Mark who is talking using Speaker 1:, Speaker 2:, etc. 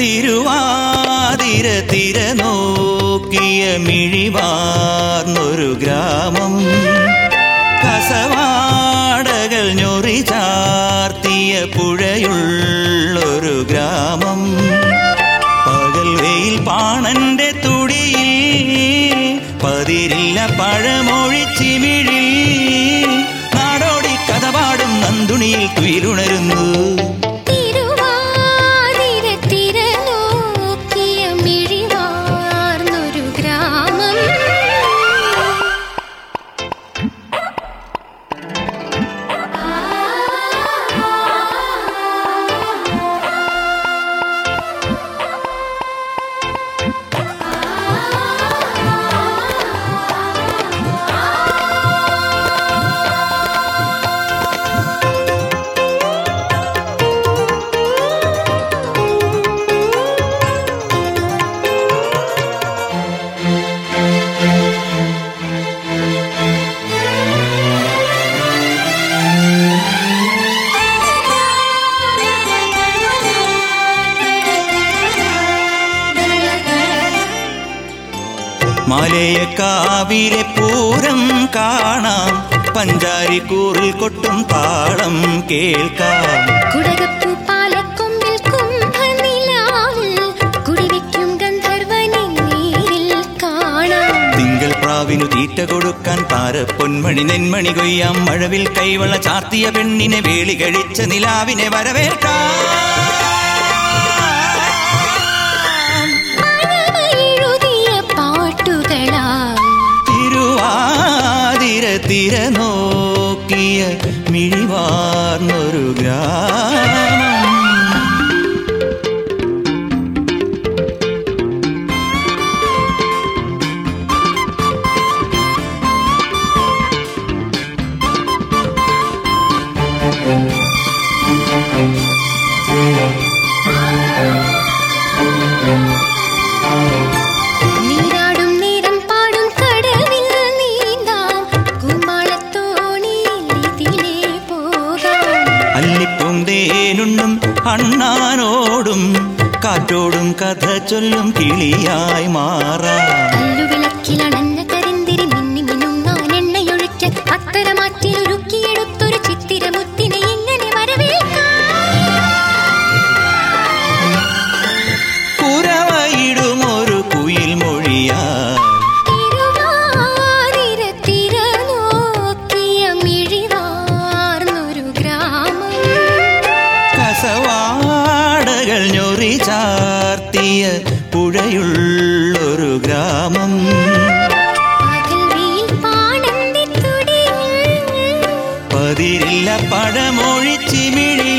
Speaker 1: തിരുവാതിര തിര നോക്കിയ മിഴിവാർന്നൊരു ഗ്രാമം. കസവാടകൾ ഞൊറി ചാർത്തിയ പുഴയുള്ളൊരു ഗ്രാമം. പകൽ വെയിൽ പാണന്റെ തുടിയിൽ പതിരില്ല പഴമൊഴി നാടോടി കഥപാടും നന്ദുണിയിൽ
Speaker 2: കുയിലുണരുന്നു
Speaker 1: മലയക്കാവിലെ പൂരം കാണാം. പഞ്ചാരിക്കൂറിൽ കൊട്ടും താളം കേൾക്കാം.
Speaker 2: കുടകപ്പൂ പാലക്കൊമ്പിൽ കുംഭനിലാവിൽ കുടിവെക്കും ഗന്ധർവനെ നേരിൽ കാണാം.
Speaker 1: തിങ്കൾ പ്രാവിനു തീറ്റ കൊടുക്കാൻ പാറ പൊന്മണി നെന്മണി കൊയ്യാം. മഴവിൽ കൈവള ചാർത്തിയ പെണ്ണിനെ വേളി കഴിച്ച നിലാവിനെ വരവേൽക്കാം. തിരുവാതിര തിര നോക്കിയ മിഴിവാർന്നൊരു ഗ്രാമം അണ്ണാനോടും കാറ്റോടും കഥ ചൊല്ലും കിളിയായി മാറാം. വലിയ പുഴയുള്ളൊരു ഗ്രാമം. പതിരില്ല പഴമൊഴിച്ചിമിഴി